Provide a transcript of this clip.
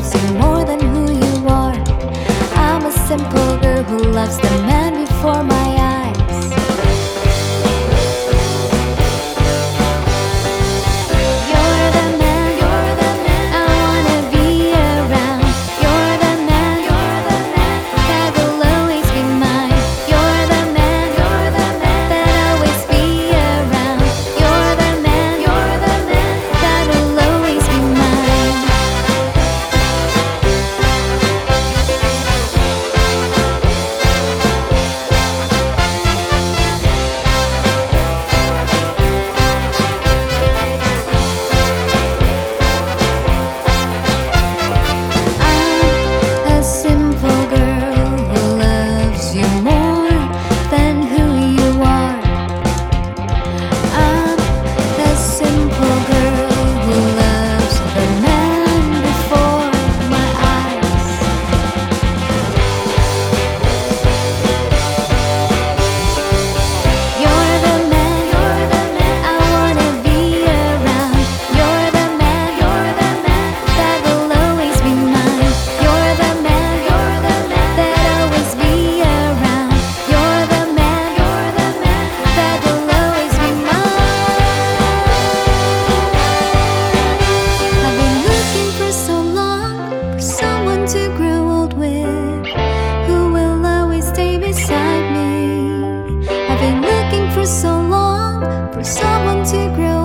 love's more. So long for someone to grow